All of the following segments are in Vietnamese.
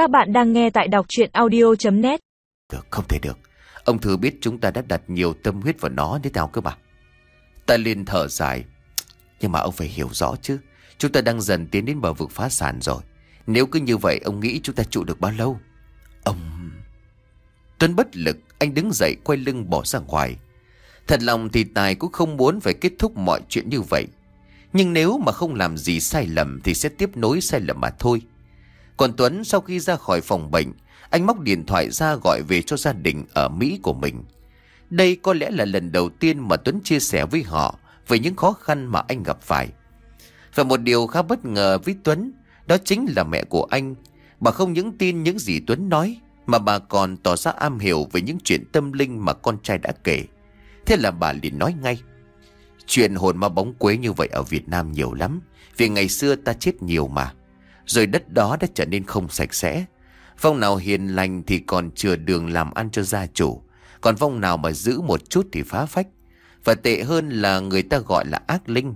Các bạn đang nghe tại đọc chuyện audio.net Được, không thể được. Ông Thư biết chúng ta đã đặt nhiều tâm huyết vào nó thế nào cơ mà. Ta liền thở dài. Nhưng mà ông phải hiểu rõ chứ. Chúng ta đang dần tiến đến bờ vực phá sản rồi. Nếu cứ như vậy ông nghĩ chúng ta trụ được bao lâu? Ông... Tuấn bất lực, anh đứng dậy quay lưng bỏ ra ngoài. Thật lòng thì Tài cũng không muốn phải kết thúc mọi chuyện như vậy. Nhưng nếu mà không làm gì sai lầm thì sẽ tiếp nối sai lầm mà thôi. Còn Tuấn sau khi ra khỏi phòng bệnh, anh móc điện thoại ra gọi về cho gia đình ở Mỹ của mình. Đây có lẽ là lần đầu tiên mà Tuấn chia sẻ với họ về những khó khăn mà anh gặp phải. Và một điều khá bất ngờ với Tuấn, đó chính là mẹ của anh. Bà không những tin những gì Tuấn nói, mà bà còn tỏ ra am hiểu về những chuyện tâm linh mà con trai đã kể. Thế là bà liền nói ngay. Chuyện hồn ma bóng quế như vậy ở Việt Nam nhiều lắm, vì ngày xưa ta chết nhiều mà. Rồi đất đó đã trở nên không sạch sẽ. Vong nào hiền lành thì còn chừa đường làm ăn cho gia chủ. Còn vong nào mà giữ một chút thì phá phách. Và tệ hơn là người ta gọi là ác linh.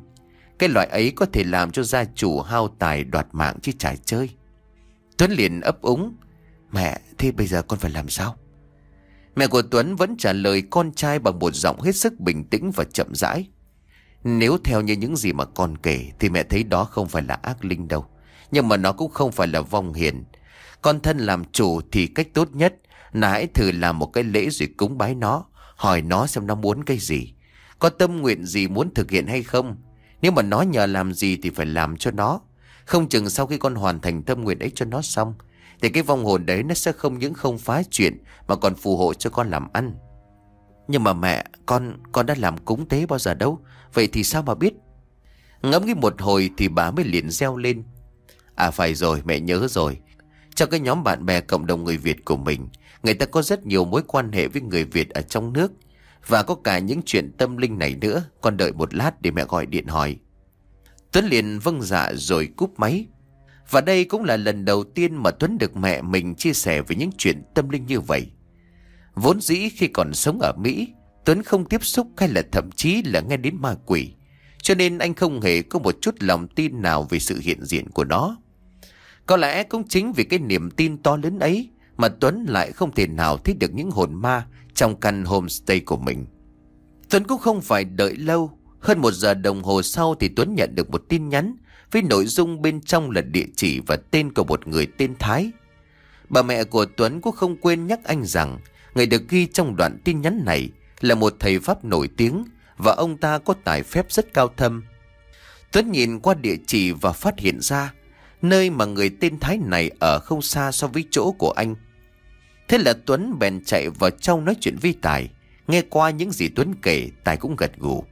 Cái loại ấy có thể làm cho gia chủ hao tài đoạt mạng chứ trải chơi. Tuấn liền ấp úng. Mẹ, thế bây giờ con phải làm sao? Mẹ của Tuấn vẫn trả lời con trai bằng một giọng hết sức bình tĩnh và chậm rãi. Nếu theo như những gì mà con kể thì mẹ thấy đó không phải là ác linh đâu. Nhưng mà nó cũng không phải là vong hiền. Con thân làm chủ thì cách tốt nhất là hãy thử làm một cái lễ rồi cúng bái nó. Hỏi nó xem nó muốn cái gì. Có tâm nguyện gì muốn thực hiện hay không. Nếu mà nó nhờ làm gì thì phải làm cho nó. Không chừng sau khi con hoàn thành tâm nguyện ấy cho nó xong. Thì cái vong hồn đấy nó sẽ không những không phá chuyện mà còn phù hộ cho con làm ăn. Nhưng mà mẹ, con con đã làm cúng tế bao giờ đâu. Vậy thì sao mà biết? Ngẫm nghĩ một hồi thì bà mới liền reo lên. À phải rồi, mẹ nhớ rồi. Trong cái nhóm bạn bè cộng đồng người Việt của mình, người ta có rất nhiều mối quan hệ với người Việt ở trong nước. Và có cả những chuyện tâm linh này nữa, con đợi một lát để mẹ gọi điện hỏi. Tuấn liền vâng dạ rồi cúp máy. Và đây cũng là lần đầu tiên mà Tuấn được mẹ mình chia sẻ về những chuyện tâm linh như vậy. Vốn dĩ khi còn sống ở Mỹ, Tuấn không tiếp xúc hay là thậm chí là nghe đến ma quỷ. Cho nên anh không hề có một chút lòng tin nào về sự hiện diện của nó. Có lẽ cũng chính vì cái niềm tin to lớn ấy mà Tuấn lại không thể nào thấy được những hồn ma trong căn homestay của mình. Tuấn cũng không phải đợi lâu. Hơn một giờ đồng hồ sau thì Tuấn nhận được một tin nhắn với nội dung bên trong là địa chỉ và tên của một người tên Thái. Bà mẹ của Tuấn cũng không quên nhắc anh rằng người được ghi trong đoạn tin nhắn này là một thầy Pháp nổi tiếng và ông ta có tài phép rất cao thâm. Tuấn nhìn qua địa chỉ và phát hiện ra nơi mà người tên Thái này ở không xa so với chỗ của anh. Thế là Tuấn bèn chạy vào trong nói chuyện với Tài. Nghe qua những gì Tuấn kể, Tài cũng gật gù.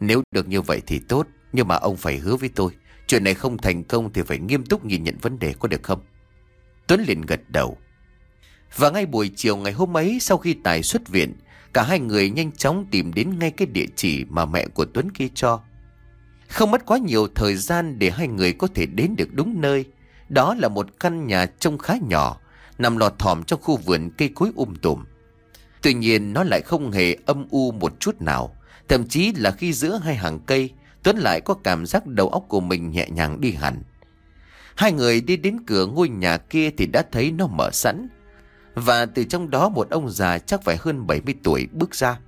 Nếu được như vậy thì tốt, nhưng mà ông phải hứa với tôi. Chuyện này không thành công thì phải nghiêm túc nhìn nhận vấn đề có được không? Tuấn liền gật đầu. Và ngay buổi chiều ngày hôm ấy sau khi Tài xuất viện, cả hai người nhanh chóng tìm đến ngay cái địa chỉ mà mẹ của Tuấn kia cho. Không mất quá nhiều thời gian để hai người có thể đến được đúng nơi. Đó là một căn nhà trông khá nhỏ, nằm lọt thỏm trong khu vườn cây cối um tùm. Tuy nhiên nó lại không hề âm u một chút nào. Thậm chí là khi giữa hai hàng cây, Tuấn lại có cảm giác đầu óc của mình nhẹ nhàng đi hẳn. Hai người đi đến cửa ngôi nhà kia thì đã thấy nó mở sẵn. Và từ trong đó một ông già chắc phải hơn 70 tuổi bước ra.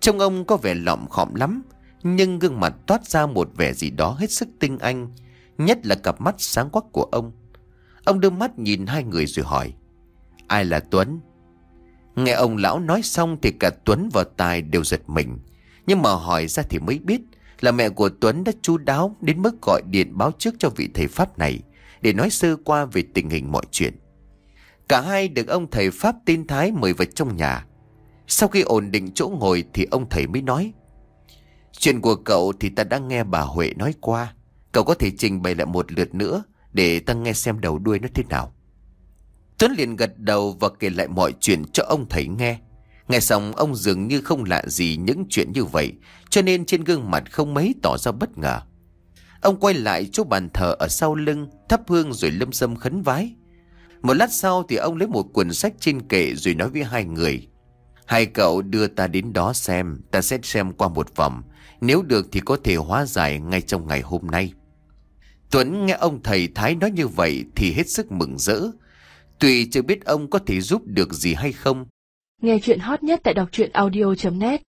Trông ông có vẻ lọm khọm lắm, nhưng gương mặt toát ra một vẻ gì đó hết sức tinh anh, nhất là cặp mắt sáng quắc của ông. Ông đưa mắt nhìn hai người rồi hỏi, ai là Tuấn? Nghe ông lão nói xong thì cả Tuấn và Tài đều giật mình, nhưng mà hỏi ra thì mới biết là mẹ của Tuấn đã chu đáo đến mức gọi điện báo trước cho vị thầy Pháp này để nói sơ qua về tình hình mọi chuyện. Cả hai được ông thầy Pháp tin Thái mời vào trong nhà. Sau khi ổn định chỗ ngồi thì ông thầy mới nói Chuyện của cậu thì ta đã nghe bà Huệ nói qua. Cậu có thể trình bày lại một lượt nữa để ta nghe xem đầu đuôi nó thế nào. Tuấn liền gật đầu và kể lại mọi chuyện cho ông thầy nghe. Nghe xong, ông dường như không lạ gì những chuyện như vậy, cho nên trên gương mặt không mấy tỏ ra bất ngờ. Ông quay lại chỗ bàn thờ ở sau lưng, thắp hương rồi lâm xâm khấn vái. Một lát sau thì ông lấy một cuốn sách trên kệ rồi nói với hai người. Hai cậu đưa ta đến đó xem, ta sẽ xem qua một vòng. Nếu được thì có thể hóa giải ngay trong ngày hôm nay. Tuấn nghe ông thầy Thái nói như vậy thì hết sức mừng rỡ. Tuy chưa biết ông có thể giúp được gì hay không Nghe chuyện hot nhất tại đọc truyện audio.net